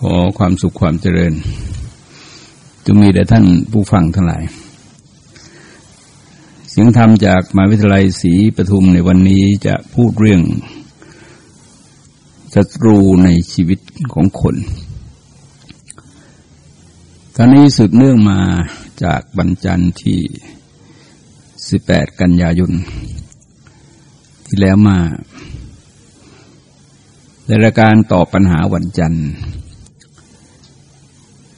ขอความสุขความเจริญจงมีแด่ท่านผู้ฟังทั้งหลาย เสียงธรรมจากมหาวิทยาลัยศรีปทุมในวันนี้จะพูดเรื่องศัตรูในชีวิตของคนตอนนี้สืบเนื่องมาจากบรรจันทร์ที่ 18 กันยายน ที่แล้วมาในรายการตอบปัญหาวันจันทร์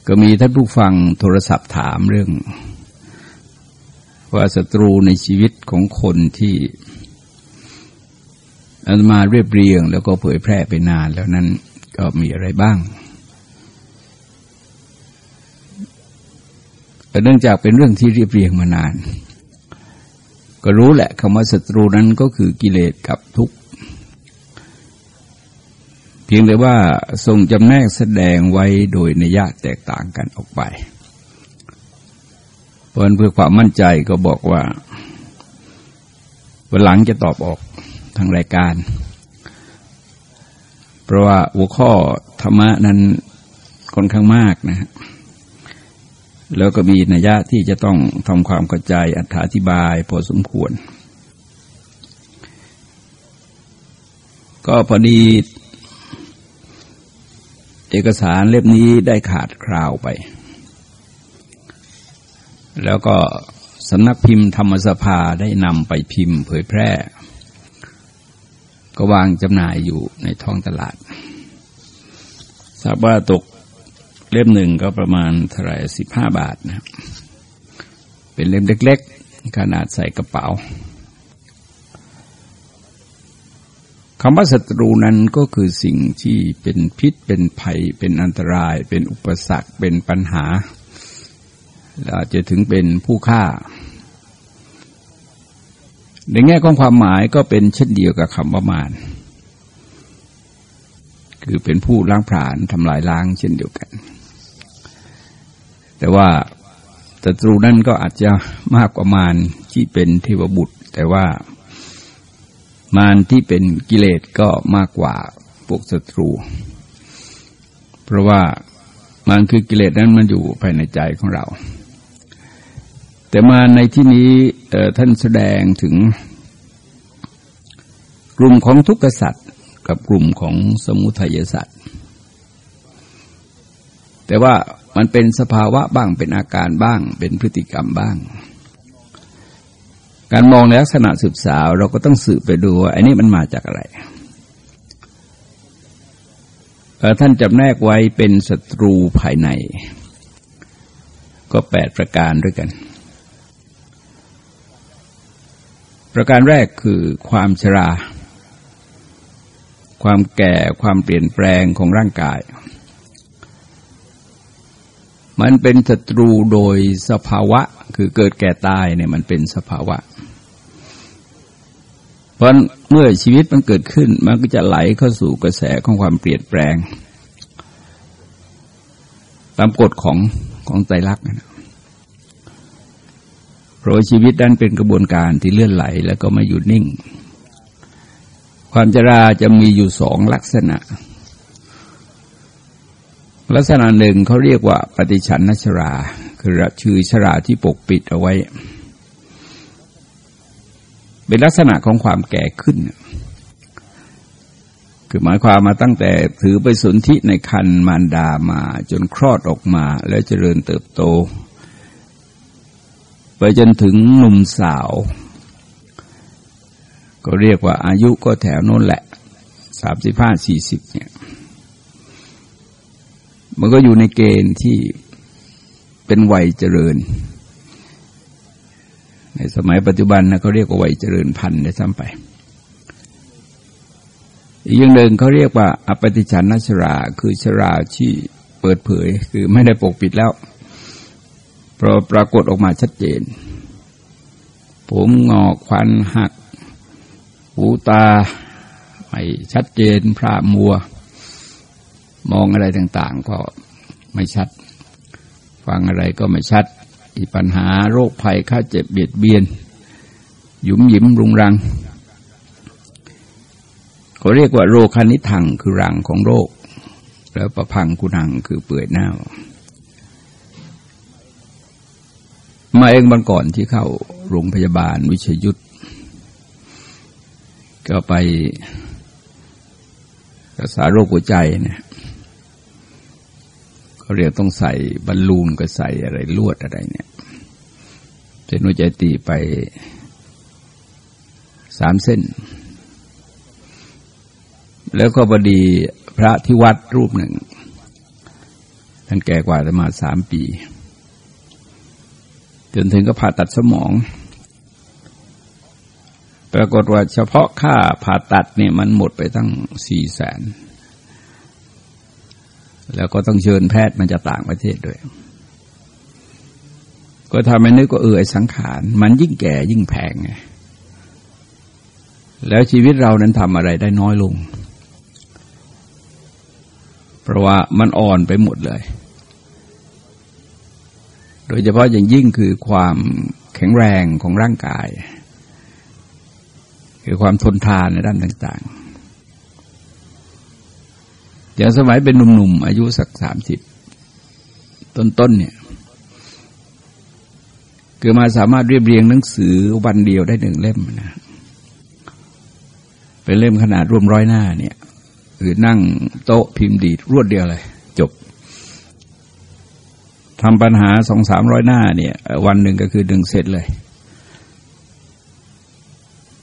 ก็มีท่านผู้ฟังโทรศัพท์ถามเรื่อง ว่าศัตรูในชีวิตของคนที่อามาเรียบเรียง แล้วก็เผยแพร่ไปนาน แล้วนั้นก็มีอะไรบ้างแต่เนื่องจากเป็นเรื่องที่เรียบเรียงมานาน ก็รู้แหละคำว่าศัตรูนั้นก็คือกิเลสกับทุกข์ เพียงแต่ว่าทรงจำแนกแสดงไว้โดยนัยะแตกต่างกันออกไปเพราะเพื่อความมั่นใจก็บอกว่าวันหลังจะตอบออกทางรายการ เพราะว่าหัวข้อธรรมะนั้นค่อนข้างมากนะฮะแล้วก็มีนัยยะที่จะต้องทำความเข้าใจอธิบายพอสมควร ก็พอดี เอกสารเล่มนี้ได้ขาดคราวไป แล้วก็สำนักพิมพ์ธรรมสภาได้นำไปพิมพ์เผยแพร่ ก็วางจำหน่ายอยู่ในท้องตลาด ทราบว่าตกเล่มหนึ่งก็ประมาณเท่าไหร่สิบห้าบาทนะ เป็นเล่มเล็ก ๆ ขนาดใส่กระเป๋า คำว่าศัตรูนั้นก็คือสิ่งที่เป็นพิษเป็นภัย เป็นอันตราย เป็นอุปสรรคเป็นปัญหาอาจจะถึงเป็นผู้ฆ่า ในแง่ของความหมายก็เป็นเช่นเดียวกับคำว่ามารคือเป็นผู้ล้างผลาญทำลายล้างเช่นเดียวกัน แต่ว่าศัตรูนั้นก็อาจจะมากกว่ามารที่เป็นเทวบุตร แต่ว่า มารที่เป็นกิเลสก็มากกว่าพวกศัตรู เพราะว่ามันคือกิเลสนั้นมันอยู่ภายในใจของเรา แต่มาในที่นี้ท่านแสดงถึง กลุ่มของทุกขสัตว์กับกลุ่มของสมุทัยสัตว์แต่ว่ามันเป็นสภาวะบ้างเป็นอาการบ้าง เป็นพฤติกรรมบ้าง การมองในลักษณะสืบสาว เราก็ต้องสืบไปดูว่าอันนี้มันมาจากอะไรท่านจำแนกไว้เป็นศัตรูภายใน ก็แปดประการด้วยกัน ประการแรกคือความชรา ความแก่ความเปลี่ยนแปลงของร่างกาย มันเป็นศัตรูโดยสภาวะคือเกิดแก่ตายเนี่ยมันเป็นสภาวะ เพราะเมื่อชีวิตมันเกิดขึ้น มันก็จะไหลเข้าสู่กระแสของความเปลี่ยนแปลง ตามกฎของของใจรักนะเพราะชีวิตนั้นเป็นกระบวนการที่เลื่อนไหลแล้วก็ไม่หยุดนิ่ง ความจราจะมีอยู่สองลักษณะ ลักษณะหนึ่งเขาเรียกว่าปฏิชันนชรา คือชื่อชราที่ปกปิดเอาไว้ เป็นลักษณะของความแก่ขึ้น คือหมายความมาตั้งแต่ถือไปสนธิในคันมารดามาจนคลอดออกมาแล้วเจริญเติบโต ไปจนถึงหนุ่มสาว ก็เรียกว่าอายุก็แถวโน้นแหละสามสิบห้าสี่สิบเนี่ย มันก็อยู่ในเกณฑ์ที่เป็นวัยเจริญ ในสมัยปัจจุบันนะเขาเรียกว่าวัยเจริญพันธุ์ได้ซ้ำไป อีกอย่างหนึ่งเขาเรียกว่า อปฏิชันนชรา คือชราที่เปิดเผย คือไม่ได้ปกปิดแล้วเพราะปรากฏออกมาชัดเจน ผมงอกควันหัก หูตา ไม่ชัดเจนพระมัว มองอะไรต่างๆ ก็ไม่ชัด ฟังอะไรก็ไม่ชัดมีปัญหาโรคภัยค่าเจ็บเบียดเบียน หยุมหยิมรุงรังเขาเรียกว่าโรคานิทังคือรังของโรค แล้วประพังกุนังคือเปื่อยเน่ามาเองบันก่อนที่เข้าโรงพยาบาลวิชยุทธก็ไปรักษาโรคหัวใจเนี่ย เขาเรียกต้องใส่บอลลูนก็ใส่อะไรลวดอะไรเนี่ยเส้นหัวใจตีไปสามเส้น แล้วก็บดีพระที่วัดรูปหนึ่ง ท่านแก่กว่าประมาสามปี จนถึงก็ผ่าตัดสมอง ปรากฏว่าเฉพาะค่าผ่าตัดเนี่ยมันหมดไปตั้งสี่แสน แล้วก็ต้องเชิญแพทย์มันจะต่างประเทศด้วย ก็ทำให้นึกก็เออสังขาร มันยิ่งแก่ยิ่งแพงไงแล้วชีวิตเรานั้นทำอะไรได้น้อยลง เพราะว่ามันอ่อนไปหมดเลย โดยเฉพาะอย่างยิ่งคือความแข็งแรงของร่างกาย คือความทนทานในด้านต่าง ๆ อย่างสมัยเป็นหนุ่มๆอายุสักสามสิบต้นๆเนี่ยคือมาสามารถเรียบเรียงหนังสือวันเดียวได้หนึ่งเล่มนะเป็นเล่มขนาดรวมร้อยหน้าเนี่ยคือนั่งโต๊ะพิมพ์ดีดรวดเดียวเลย จบทำปัญหาสองสามร้อยหน้าเนี่ย วันหนึ่งก็คือดึงเสร็จเลย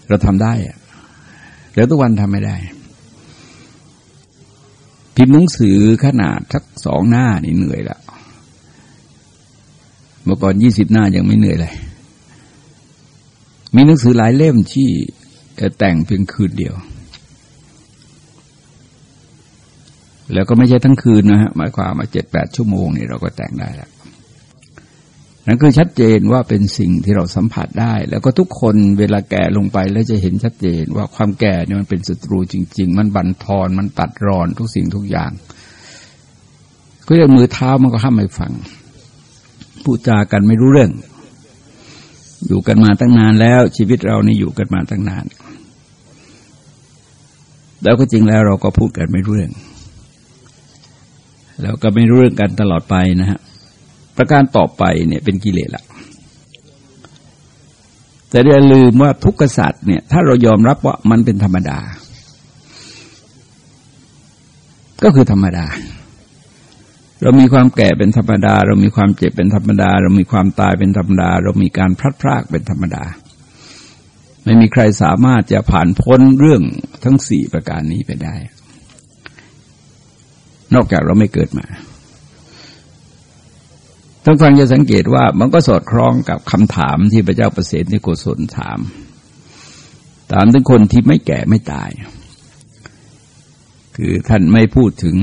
เราทำได้อะแล้วทุกวันทำไม่ได้ พิมพ์หนังสือขนาดสักสองหน้านี่เหนื่อยแล้วเมื่อก่อนยี่สิบหน้ายังไม่เหนื่อยเลย มีหนังสือหลายเล่มที่แต่งเพียงคืนเดียว แล้วก็ไม่ใช่ทั้งคืนนะฮะหมายความมาเจ็ดแปดชั่วโมงนี่เราก็แต่งได้แล้ว นั่นคือชัดเจนว่าเป็นสิ่งที่เราสัมผัสได้ แล้วก็ทุกคนเวลาแก่ลงไปแล้วจะเห็นชัดเจนว่าความแก่เนี่ยมันเป็นศัตรูจริง ๆ มันบั่นทอนมันตัดรอนทุกสิ่งทุกอย่าง ก็ย่างมือเท้ามันก็ห้ามไม่ฟังพูดจากันไม่รู้เรื่อง อยู่กันมาตั้งนานแล้ว ชีวิตเรานี่อยู่กันมาตั้งนาน แล้วก็จริงแล้วเราก็พูดกันไม่รู้เรื่อง แล้วก็ไม่รู้เรื่องกันตลอดไปนะฮะ ประการต่อไปเนี่ยเป็นกิเลสละแต่อย่าลืมว่าทุกขสัตว์เนี่ยถ้าเรายอมรับว่ามันเป็นธรรมดา ก็คือธรรมดา เรามีความแก่เป็นธรรมดา เรามีความเจ็บเป็นธรรมดา เรามีความตายเป็นธรรมดา เรามีการพลัดพรากเป็นธรรมดา ไม่มีใครสามารถจะผ่านพ้นเรื่องทั้งสี่ประการนี้ไปได้ นอกจากเราไม่เกิดมา ท่านฟังจะสังเกตว่ามันก็สอดคล้องกับคำถามที่พระเจ้าประเสริฐนิโกศลถาม ถามถึงคนที่ไม่แก่ไม่ตาย คือท่านไม่พูดถึง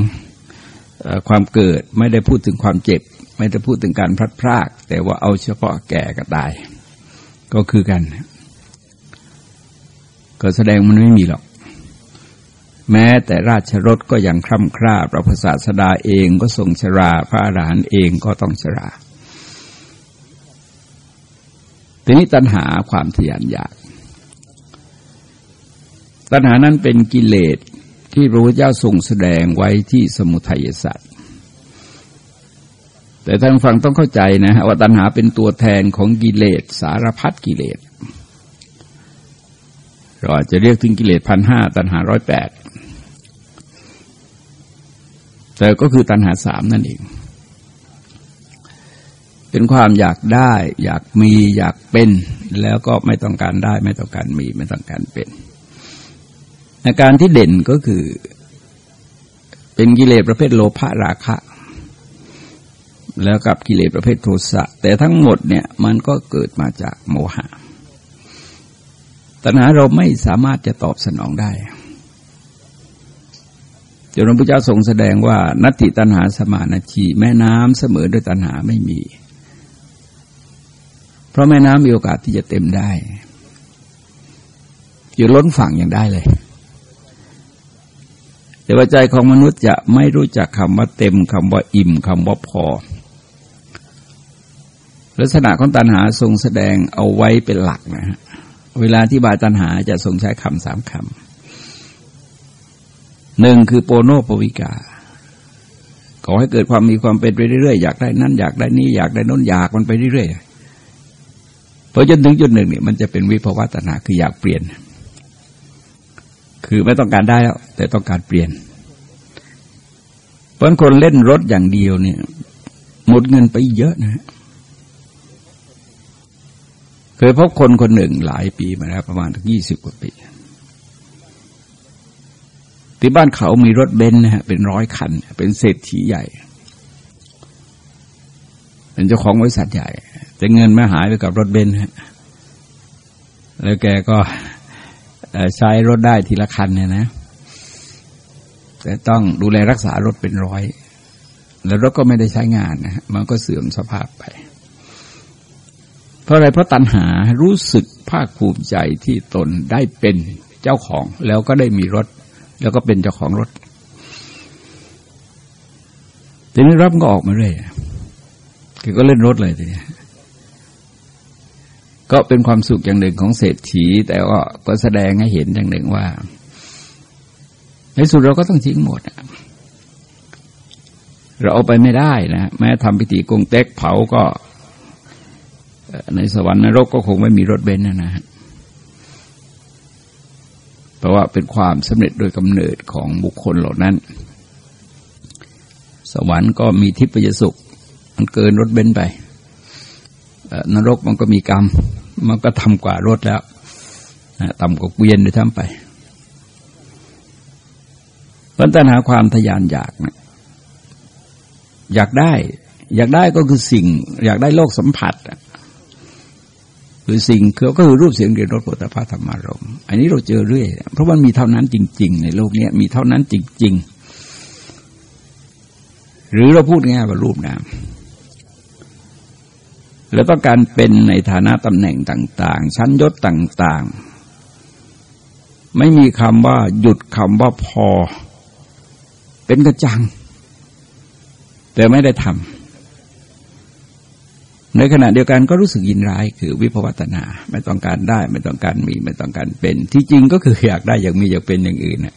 ความเกิดไม่ได้พูดถึงความเจ็บ ไม่ได้พูดถึงการพลัดพราก แต่ว่าเอาเฉพาะแก่กับตาย ก็คือกัน ก็แสดงมันไม่มีหรอก แม้แต่ราชรถก็ยังคร่ำคร่าพระศาสดาเองก็ทรงชรา พระอรหันต์เองก็ต้องชราทีนี้ตัณหาความทยานอยาก ตัณหานั้นเป็นกิเลสที่พระพุทธเจ้าทรงแสดงไว้ที่สมุทัยสัตว์แต่ท่านฟังต้องเข้าใจนะฮะว่าตัณหาเป็นตัวแทนของกิเลสสารพัดกิเลสเราอาจจะเรียกถึงกิเลสพันห้าตัณหาร้อยแปด แต่ก็คือตัณหาสามนั่นเอง เป็นความอยากได้ อยากมีอยากเป็น แล้วก็ไม่ต้องการได้ ไม่ต้องการมี ไม่ต้องการเป็นอาการที่เด่นก็คือ เป็นกิเลสประเภทโลภะราคะ แล้วกับกิเลสประเภทโทสะ แต่ทั้งหมดเนี่ยมันก็เกิดมาจากโมหะตัณหาเราไม่สามารถจะตอบสนองได้ จนพระพุทธเจ้าทรงแสดงว่า นัตติตัณหาสมานาชีแม่น้ำเสมอด้วยตัณหาไม่มี เพราะแม่น้ำมีโอกาสที่จะเต็มได้ อยู่ล้นฝั่งอย่างได้เลย แต่ว่าใจของมนุษย์จะไม่รู้จักคำว่าเต็มคำว่าอิ่มคำว่าพอ ลักษณะของตัณหาทรงแสดงเอาไว้เป็นหลักนะฮะเวลาที่บายตัณหาจะทรงใช้คำสามคำ หนึ่งคือโปโนปวิกาขอให้เกิดความมีความเป็นไปเรื่อยๆอยากได้นั่นอยากได้นี้อยากได้น้นอยากมันไปเรื่อยๆพอจนถึงจุดหนึ่งเนี่ยมันจะเป็นวิภวตนาคืออยากเปลี่ยน คือไม่ต้องการได้แล้ว แต่ต้องการเปลี่ยน เพราะคนเล่นรถอย่างเดียวเนี่ย หมดเงินไปเยอะนะเคยพบคนคนหนึ่งหลายปีมาแล้วประมาณยี่สิบกว่าปี ที่บ้านเขามีรถเบนซ์นะฮะเป็นร้อยคัน เป็นเศรษฐีใหญ่ เป็นเจ้าของบริษัทใหญ่ แต่เงินไม่หายไปกับรถเบนซ์ฮะแล้วแกก็ใช้รถได้ทีละคันเนี่ยนะแต่ต้องดูแลรักษารถเป็นร้อย แล้วรถก็ไม่ได้ใช้งานนะมันก็เสื่อมสภาพไป เพราะอะไรเพราะตัณหารู้สึกภาคภูมิใจที่ตนได้เป็นเจ้าของ แล้วก็ได้มีรถ แล้วก็เป็นเจ้าของรถทีนี้รับก็ออกมาเรื่อยแกก็เล่นรถเลยทีนี้ก็เป็นความสุขอย่างหนึ่งของเศรษฐี แต่ว่าก็แสดงให้เห็นอย่างหนึ่งว่า ในสุดเราก็ต้องทิ้งหมดเราเอาไปไม่ได้นะแม้ทำพิธีกงเต็กเผาก็ ในสวรรค์นรกก็คงไม่มีรถเบนซ์นะนะ เพราะว่าเป็นความสำเร็จโดยกำเนิดของบุคคลเหล่านั้น สวรรค์ก็มีทิพยสุข มันเกินรถเบนไป นรกมันก็มีกรรม มันก็ทำกว่ารถแล้วต่ำกว่าเกวียนด้วยทั้งไปปัญหาความทยานอยากนะอยากได้ อยากได้ก็คือสิ่ง อยากได้โลกสัมผัส คือสิ่งเขาก็คือรูปเสียงเรียนรสผลิตภัณฑ์ธรรมารมอันนี้เราเจอเรื่อย เพราะมันมีเท่านั้นจริง ๆ ในโลกนี้มีเท่านั้นจริง ๆ หรือเราพูดง่ายว่ารูปนามแล้วต้องการเป็นในฐานะตำแหน่งต่าง ๆ ชั้นยศต่าง ๆ ไม่มีคำว่าหยุดคำว่าพอ เป็นกระจัง แต่ไม่ได้ทำ ในขณะเดียวกันก็รู้สึกยินร้ายคือวิภวัตนา ไม่ต้องการได้ ไม่ต้องการมี ไม่ต้องการเป็น ที่จริงก็คืออยากได้อยากมีอยากเป็นอย่างอื่นน่ะ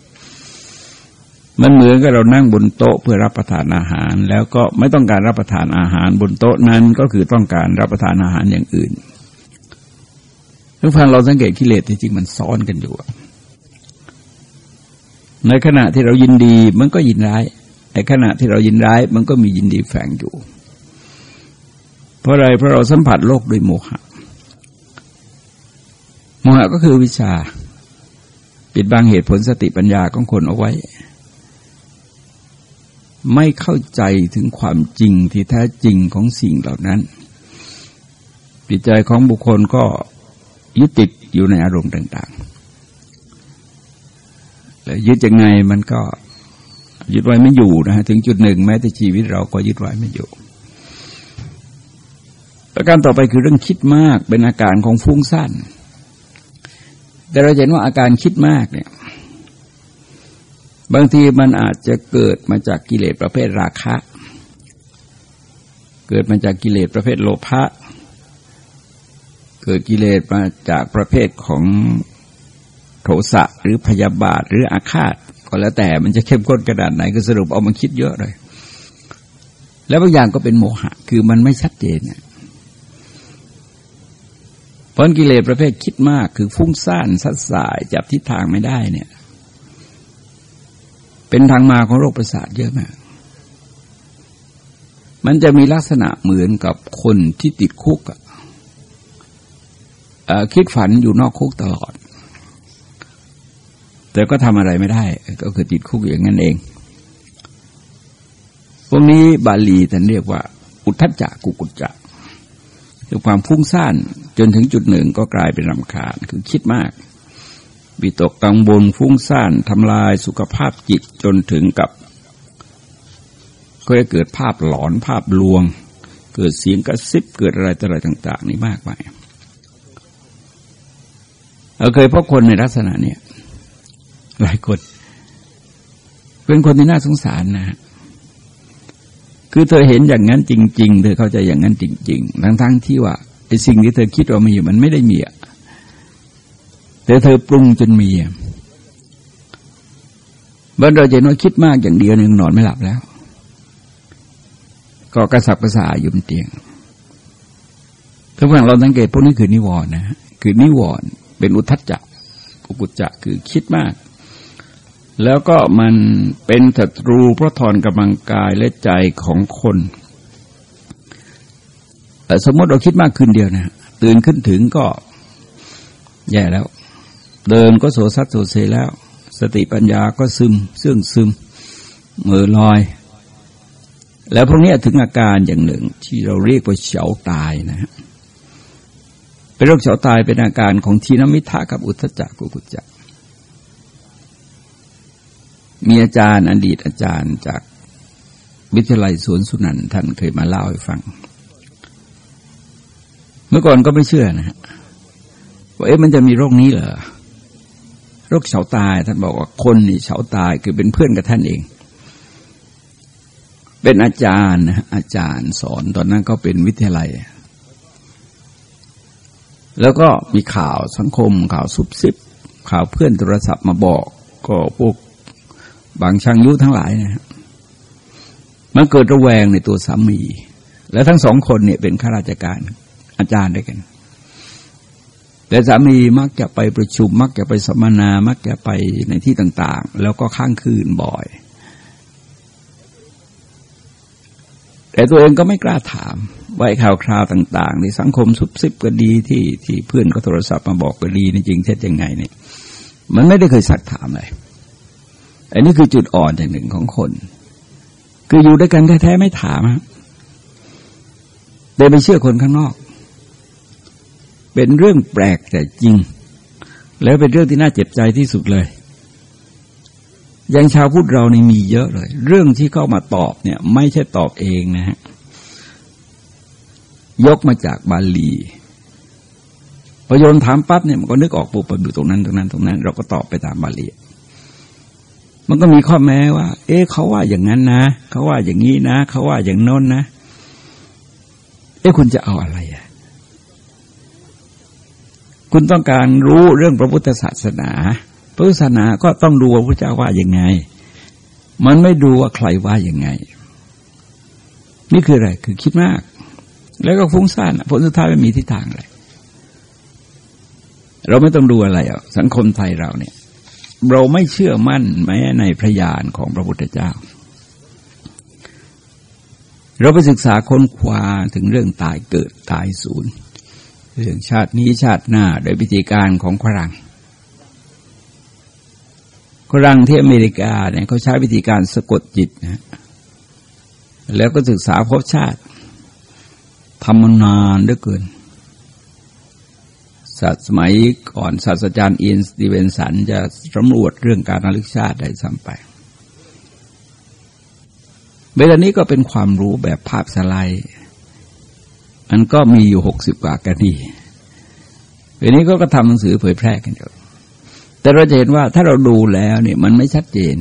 มันเหมือนกับเรานั่งบนโต๊ะเพื่อรับประทานอาหาร แล้วก็ไม่ต้องการรับประทานอาหารบนโต๊ะนั้นก็คือต้องการรับประทานอาหารอย่างอื่นทุกฟังเราสังเกตกิเลสที่จริงมันซ้อนกันอยู่ ในขณะที่เรายินดีมันก็ยินร้ายในขณะที่เรายินร้ายมันก็มียินดีแฝงอยู่ เพราะอะไรเพราะเราสัมผัสโลกด้วยโมหะ โมหะก็คือวิชา ปิดบังเหตุผลสติปัญญาของคนเอาไว้ ไม่เข้าใจถึงความจริงที่แท้จริงของสิ่งเหล่านั้นจิตใจของบุคคลก็ยึดติดอยู่ในอารมณ์ต่าง ๆ แล้วยึดยังไงมันก็ยึดไว้ไม่อยู่นะฮะถึงจุดหนึ่งแม้แต่ชีวิตเราก็ยึดไว้ไม่อยู่ ประการต่อไปคือเรื่องคิดมากเป็นอาการของฟุ้งซ่านแต่เราเห็นว่าอาการคิดมากเนี่ย บางทีมันอาจจะเกิดมาจากกิเลสประเภทราคะ เกิดมาจากกิเลสประเภทโลภะเกิดกิเลสมาจากประเภทของโทสะหรือพยาบาทหรืออาฆาต ก็แล้วแต่มันจะเข้มข้นกระดไหนก็สรุปเอามาคิดเยอะเลย แล้วบางอย่างก็เป็นโมหะ คือมันไม่ชัดเจนเนี่ย เพราะกิเลสประเภทคิดมากคือฟุ้งซ่านสัดสายจับทิศทางไม่ได้เนี่ย เป็นทางมาของโรคประสาทเยอะมาก มันจะมีลักษณะเหมือนกับคนที่ติดคุกคิดฝันอยู่นอกคุกตลอด แต่ก็ทำอะไรไม่ได้ ก็คือติดคุกอย่างนั้นเองพวกนี้บาลีท่านเรียกว่า อุทธจักกุกุจจะ คือความฟุ้งซ่านจนถึงจุดหนึ่งก็กลายเป็นรำคาญคือคิดมากวิตกกังวลฟุ้งซ่านทำลายสุขภาพจิตจนถึงกับก็จะเกิดภาพหลอนภาพลวง เกิดเสียงกระซิบเกิดอะไรต่ออะไรต่าง ๆ นี่มากมายเราเคยพบคนในลักษณะเนี้ยหลายคน เป็นคนที่น่าสงสารนะ คือเธอเห็นอย่างนั้นจริง ๆ เธอเข้าใจอย่างนั้นจริง ๆ ทั้งๆที่ว่าไอ้สิ่งที่เธอคิดว่ามีมันไม่ได้มีอะแต่เธอปรุงจนมีบางเราจะน้อยคิดมากอย่างเดียวหนึ่งนอนไม่หลับแล้ว ก็กระสับกระส่ายอยู่บนเตียงถ้าเราสังเกตพวกนี้คือนิวรณ์นะคือนิวรณ์เป็นอุทัจจะอุกุจจะคือคิดมาก แล้วก็มันเป็นศัตรูเพราะทอนกำลังกายและใจของคน สมมติเราคิดมากขึ้นเดียวนะตื่นขึ้นถึงก็แย่แล้ว เดินก็โสซัดโสเซแล้ว สติปัญญาก็ซึมเสื่องซึมมือลอย แล้วพวกนี้ถึงอาการอย่างหนึ่ง ที่เราเรียกว่าเฉาตายนะฮะเป็นโรคเฉาตายเป็นอาการของทีนมิทะกับอุทจักกุกุจัก มีอาจารย์อดีตอาจารย์จากวิทยาลัยสวนสุนันท่านเคยมาเล่าให้ฟัง เมื่อก่อนก็ไม่เชื่อนะฮะว่าเอ๊ะมันจะมีโรคนี้เหรอโรคเฉาตายท่านบอกว่าคนนี่เฉาตายคือเป็นเพื่อนกับท่านเอง เป็นอาจารย์อาจารย์สอนตอนนั้นก็เป็นวิทยาลัย แล้วก็มีข่าวสังคมข่าวสุบซิบข่าวเพื่อนโทรศัพท์มาบอก ก็พวก บางช่างยุทั้งหลายนะมันเกิดระแวงในตัวสามี และทั้งสองคนเนี่ยเป็นข้าราชการอาจารย์ด้วยกัน แต่สามีมักจะไปประชุม มักจะไปสัมมนา มักจะไปในที่ต่าง ๆ แล้วก็ข้างคืนบ่อย แต่ตัวเองก็ไม่กล้าถามไว้ข่าวคราวต่าง ๆ ในสังคมสุบซิบก็ดีที่ที่เพื่อนก็โทรศัพท์มาบอกก็ดีนี่จริงเท็จยังไงเนี่ย มันไม่ได้เคยสักถามเลย อันนี้คือจุดอ่อนอย่างหนึ่งของคน คืออยู่ด้วยกันแท้ๆไม่ถามเดินไปเชื่อคนข้างนอก เป็นเรื่องแปลกแต่จริง แล้วเป็นเรื่องที่น่าเจ็บใจที่สุดเลยอย่างชาวพุทธเรานี่มีเยอะเลย เรื่องที่เข้ามาตอบเนี่ย ไม่ใช่ตอบเองนะฮะยกมาจากบาลีพอโยนถามปั๊บเนี่ยมันก็นึกออกปุ๊บไปอยู่ตรงนั้นตรงนั้นตรงนั้น เราก็ตอบไปตามบาลี มันก็มีข้อแม้ว่า เอ๊ะเขาว่าอย่างนั้นนะ เขาว่าอย่างนี้นะ เขาว่าอย่างโน้นนะ เอ๊ะคุณจะเอาอะไรอะคุณต้องการรู้เรื่องพระพุทธศาสนา พระศาสนาก็ต้องดูว่าพระเจ้าว่าอย่างไง มันไม่ดูว่าใครว่าอย่างไง นี่คืออะไร คือคิดมาก แล้วก็ฟุ้งซ่านผลสุดท้ายไม่มีทิศทางเลยเราไม่ต้องดูอะไรอะสังคมไทยเราเนี่ย เราไม่เชื่อมั่นแม้ในพระญาณของพระพุทธเจ้า เราไปศึกษาค้นคว้าถึงเรื่องตายเกิดตายสูญเรื่องชาตินี้ชาติหน้าโดยวิธีการของฝรั่งฝรั่งที่อเมริกาเนี่ยเขาใช้วิธีการสะกดจิตนะแล้วก็ศึกษาพบชาติทำมานานเหลือเกิน ศาสสมัยก่อนศาสตราจารย์อินสตีเวนสันจะสำรวจเรื่องการระลึกชาติได้ซ้ำไป เวลานี้ก็เป็นความรู้แบบภาพสไลด์มันก็มีอยู่หกสิบกว่ากันดีทีนี้ก็ก็ทำหนังสือเผยแพร่กันอยู่แต่เราจะเห็นว่าถ้าเราดูแล้วเนี่ยมันไม่ชัดเจน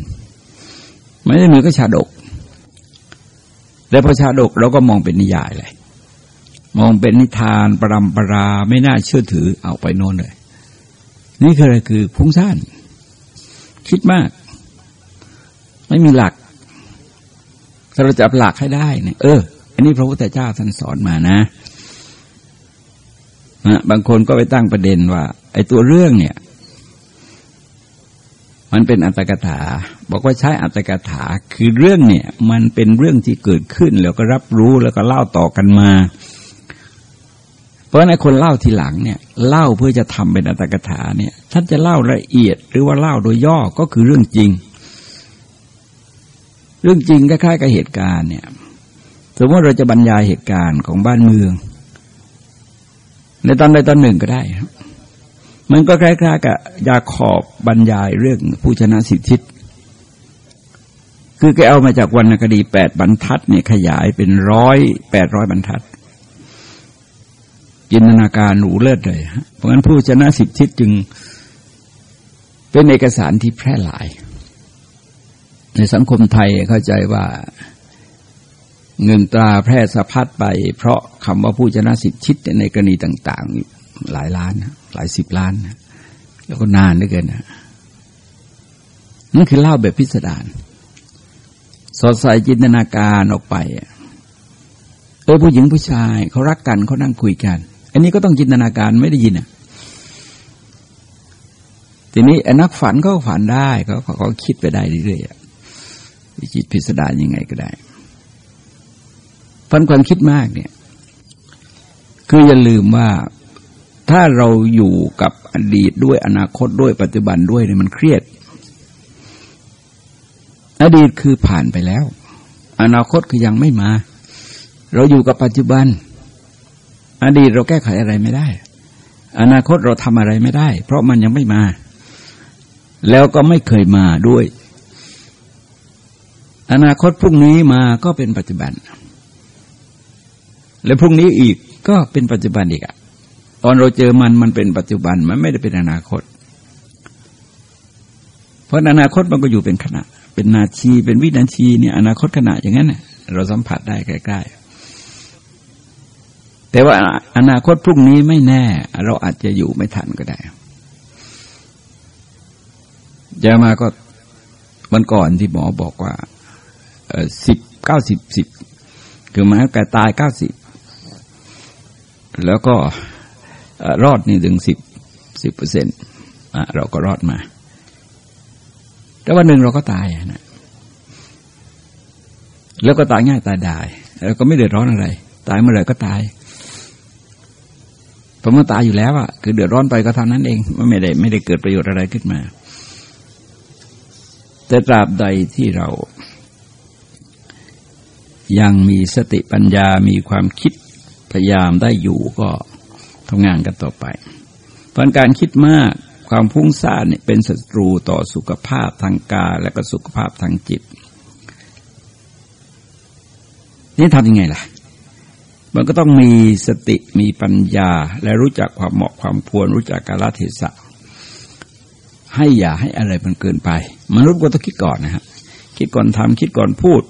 ไม่ได้มือนกับชาดก แต่พอชาดกเราก็มองเป็นนิยายเลย มองเป็นนิทานปรำปราไม่น่าเชื่อถือเอาไปโน่นเลย นี่คืออะไรคือพุ่งสั้นคิดมาก ไม่มีหลัก ถ้าเราจับหลักให้ได้เนี่ยเออ อันนี้พระพุทธเจ้าท่านสอนมานะนะบางคนก็ไปตั้งประเด็นว่า ไอ้ตัวเรื่องเนี่ย มันเป็นอัตกถา บอกว่าใช้อัตกถาคือเรื่องเนี่ย มันเป็นเรื่องที่เกิดขึ้นแล้วก็รับรู้แล้วก็เล่าต่อกันมา เพราะในคนเล่าทีหลังเนี่ยเล่าเพื่อจะทำเป็นอัตกถาเนี่ยท่านจะเล่าละเอียดหรือว่าเล่าโดยย่อก็คือเรื่องจริง เรื่องจริงคล้ายๆกับเหตุการณ์เนี่ยสมมติเราจะบรรยายเหตุการณ์ของบ้านเมือง ในตอนใดตอนหนึ่งก็ได้ครับมันก็คล้ายๆกับยาขอบบรรยายเรื่องผู้ชนะสิทธิคือแกเอามาจากวรรณคดีแปดบรรทัดเนี่ยขยายเป็นร้อยแปดร้อยบรรทัด จินตนาการหนูเลิศเลย เพราะงั้นผู้ชนะสิทธิจึงเป็นเอกสารที่แพร่หลาย ในสังคมไทยเข้าใจว่าเงินตราแพร่สะพัดไป เพราะคำว่าผู้ชนะสิทธิชิดในกรณีต่าง ๆ หลายล้าน หลายสิบล้าน แล้วก็นานด้วยกันนะนั่นคือเล่าแบบพิสดารสอดใส่จินตนาการออกไปเออผู้หญิงผู้ชายเขารักกันเขานั่งคุยกัน อันนี้ก็ต้องจินตนาการไม่ได้ยินอะทีนี้นักฝันก็ฝันได้เขาเขาคิดไปได้เรื่อยๆคิดพิสดารยังไงก็ได้พันความคิดมากเนี่ย คืออย่าลืมว่าถ้าเราอยู่กับอดีตด้วยอนาคตด้วยปัจจุบันด้วยเนี่ยมันเครียด อดีตคือผ่านไปแล้ว อนาคตคือยังไม่มา เราอยู่กับปัจจุบัน อดีตเราแก้ไขอะไรไม่ได้ อนาคตเราทำอะไรไม่ได้ เพราะมันยังไม่มา แล้วก็ไม่เคยมาด้วย อนาคตพรุ่งนี้มาก็เป็นปัจจุบัน แล้วพรุ่งนี้อีกก็เป็นปัจจุบันอีกอะตอนเราเจอมันมันเป็นปัจจุบันมันไม่ได้เป็นอนาคต เพราะอนาคตมันก็อยู่เป็นขณะ เป็นนาทีเป็นวินาทีเนี่ยอนาคตขณะอย่างนั้นเราสัมผัสได้ใกล้ๆ แต่ว่าอนาคตพรุ่งนี้ไม่แน่ เราอาจจะอยู่ไม่ทันก็ได้จะมาก็วันก่อนที่หมอบอกว่าสิบเก้าสิบสิบคือมาแก่ตายเก้าสิบแล้วก็รอดนี่ถึงสิบสิบเปอร์เซ็นต์เราก็รอดมา แต่วันหนึ่งเราก็ตายนะแล้วก็ตายง่ายตายได้แล้วก็ไม่เดือดร้อนอะไร ตายเมื่อไหร่ก็ตาย พระเมื่อตายอยู่แล้วอะคือเดือดร้อนไปก็เท่านั้นเองมันไม่ได้ไม่ได้เกิดประโยชน์อะไรขึ้นมา แต่ตราบใดที่เรา ยังมีสติปัญญามีความคิดพยายามได้อยู่ก็ทำงานกันต่อไปเพราะการคิดมากความพุ่งซ่านเนี่ยเป็นศัตรูต่อสุขภาพทางกายและก็สุขภาพทางจิต นี่ทำยังไงล่ะ มันก็ต้องมีสติมีปัญญา และรู้จักความเหมาะความควรรู้จักกาลเทศะ ให้อย่าให้อะไรมันเกินไป มนุษย์ก็ต้องคิดก่อนนะครับคิดก่อนทำคิดก่อนพูด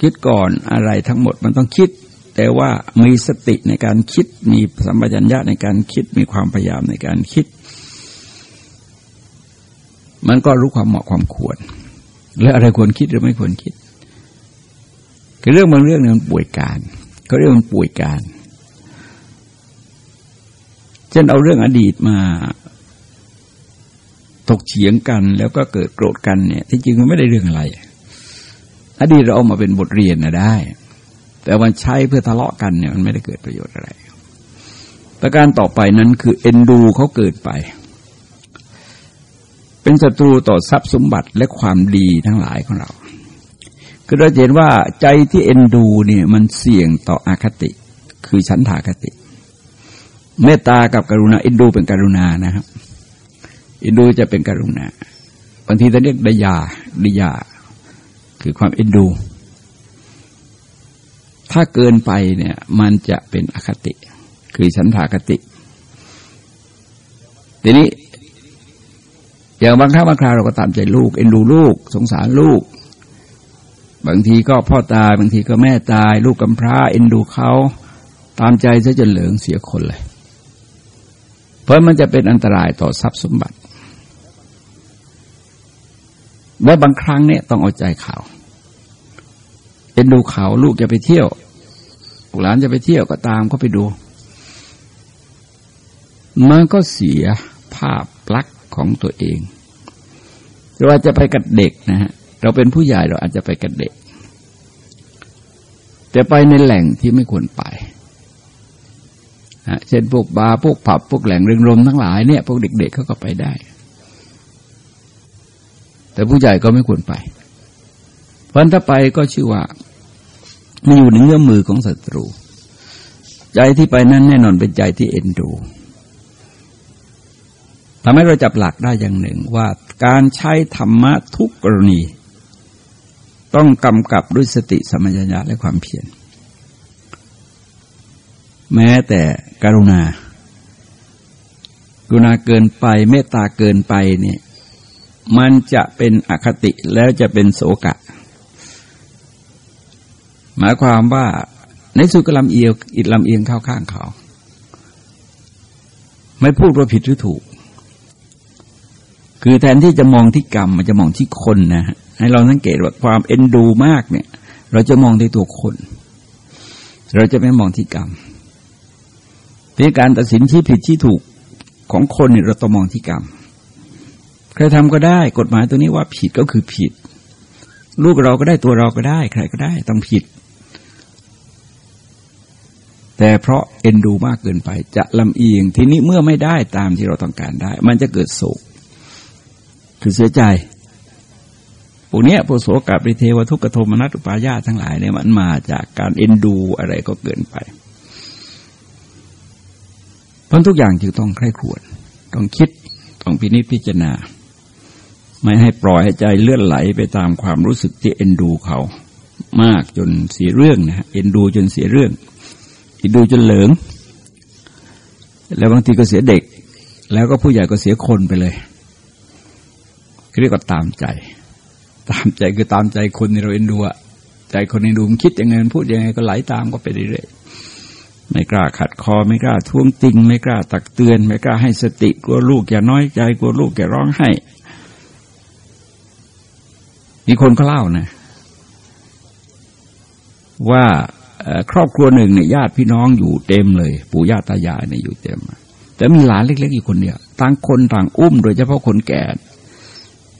คิดก่อนอะไรทั้งหมดมันต้องคิด แต่ว่ามีสติในการคิดมีสัมปชัญญะในการคิดมีความพยายามในการคิด มันก็รู้ความเหมาะความควร และอะไรควรคิดหรือไม่ควรคิด คือเรื่องบางเรื่องเนี่ยมันป่วยการเขาเรียกมันป่วยการเช่นเอาเรื่องอดีตมาถกเฉียงกันแล้วก็เกิดโกรธกันเนี่ย ที่จริงมันไม่ได้เรื่องอะไร อดีตเราเอามาเป็นบทเรียนนะได้ แต่มันใช้เพื่อทะเลาะกันเนี่ยมันไม่ได้เกิดประโยชน์อะไร ประการต่อไปนั้นคือเอ็นดูเขาเกิดไป เป็นศัตรูต่อทรัพย์สมบัติและความดีทั้งหลายของเรา คือเราเห็นว่าใจที่เอ็นดูเนี่ยมันเสี่ยงต่ออาคติ คือชั้นถาคติ เมตตากับกรุณาเอ็นดูเป็นกรุณานะครับเอ็นดูจะเป็นกรุณาบางทีจะเรียกดยาดยา คือความเอ็นดู ถ้าเกินไปเนี่ยมันจะเป็นอคติ คือฉันทากติ ทีนี้อย่างบางครั้งบางคราวเราก็ตามใจลูก เอ็นดูลูก สงสารลูก บางทีก็พ่อตายบางทีก็แม่ตาย ลูกกำพร้าเอ็นดูเขาตามใจซะจนเหลืองเสียคนเลย เพราะมันจะเป็นอันตรายต่อทรัพย์สมบัติ และบางครั้งเนี่ยต้องเอาใจเขาเอ็นดูเขาลูกจะไปเที่ยวหลานจะไปเที่ยวก็ตามก็ไปดู มันก็เสียภาพลักษณ์ของตัวเองเราจะไปกับเด็กนะฮะ เราเป็นผู้ใหญ่เราอาจจะไปกับเด็ก แต่ไปในแหล่งที่ไม่ควรไปเช่นพวกบาร์พวกผับพวกแหล่งเริงรมทั้งหลายเนี่ยพวกเด็กๆเขาก็ไปได้ แต่ผู้ใหญ่ก็ไม่ควรไป เพราะถ้าไปก็ชื่อว่ามันอยู่ในเงื้อมมือของศัตรู ใจที่ไปนั้นแน่นอนเป็นใจที่เอ็นดูทำให้เราจับหลักได้อย่างหนึ่งว่าการใช้ธรรมะทุกกรณี ต้องกำกับด้วยสติสมัญญาและความเพียรแม้แต่กรุณา กรุณาเกินไปเมตตาเกินไปเนี่ยมันจะเป็นอคติแล้วจะเป็นโศกะ หมายความว่าในสุกลำเอียงอิดลำเอียงเข้าข้างเขา ไม่พูดว่าผิดหรือถูก คือแทนที่จะมองที่กรรม มันจะมองที่คนนะฮะ ให้เราสังเกตว่าความเอ็นดูมากเนี่ย เราจะมองในตัวคน เราจะไม่มองที่กรรมเป็นการตัดสินที่ผิดที่ถูกของคนเนี่ยเราต้องมองที่กรรมใครทำก็ได้ กฎหมายตัวนี้ว่าผิดก็คือผิด ลูกเราก็ได้ตัวเราก็ได้ ใครก็ได้ต้องผิด แต่เพราะเอ็นดูมากเกินไป จะลำเอียงทีนี้เมื่อไม่ได้ตามที่เราต้องการได้ มันจะเกิดโศกคือเสียใจ พวกนี้โพโสกับริเทวทุกขโทมนัสอุปายาทั้งหลายเนี่ยมันมาจากการเอ็นดูอะไรก็เกินไปเพราะทุกอย่างจึงต้องใคร่ครวญต้องคิดต้องพินิจพิจารณา ไม่ให้ปล่อยให้ใจเลื่อนไหลไปตามความรู้สึกที่เอ็นดูเขา มากจนเสียเรื่องนะเอ็นดูจนเสียเรื่องเอ็นดูจนเหลิง แล้วบางทีก็เสียเด็ก แล้วก็ผู้ใหญ่ก็เสียคนไปเลยเรียกว่าตามใจ ตามใจคือตามใจคนในเราเอ็นดูอะใจคนในดูมันคิดยังไงมันพูดยังไงก็ไหลตามก็ไปเรื่อยๆไม่กล้าขัดคอไม่กล้าท้วงติง ไม่กล้าตักเตือน ไม่กล้าให้สติกลัวลูกอย่าน้อยใจกลัวลูกอย่าร้องไห้มีคนก็เล่านะ ว่าครอบครัวหนึ่งเนี่ยญาติพี่น้องอยู่เต็มเลย ปู่ย่าตายายเนี่ยอยู่เต็มแต่มีหลานเล็กๆอยู่คนเดียวต่างคนต่างอุ้ม โดยเฉพาะคนแก่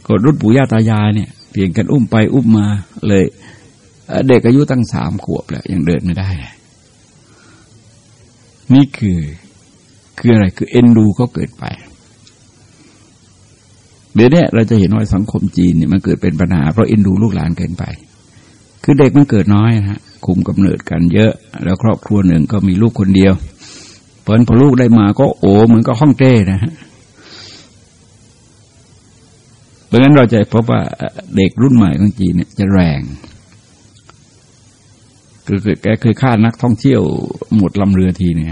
กดรุ่นปู่ย่าตายายเนี่ย เพียงกันอุ้มไปอุ้มมาเลย เด็กอายุตั้งสามขวบแล้วยังเดินไม่ได้ นี่คือคืออะไรคือเอ็นดูก็เกิดไปเดี๋ยวนี้เราจะเห็นว่าสังคมจีนเนี่ยมันเกิดเป็นปัญหาเพราะเอ็นดูลูกหลานเกินไป คือเด็กมันเกิดน้อยนะฮะคุมกำเนิดกันเยอะ แล้วครอบครัวหนึ่งก็มีลูกคนเดียวเพราะพอลูกได้มาก็โอเหมือนก็ห้องเต้นะฮะ เพราะงั้นเราจะพบว่าเด็กรุ่นใหม่ของจีนเนี่ยจะแรง คือแกเคยฆ่านักท่องเที่ยวหมดลำเรือทีเนี่ย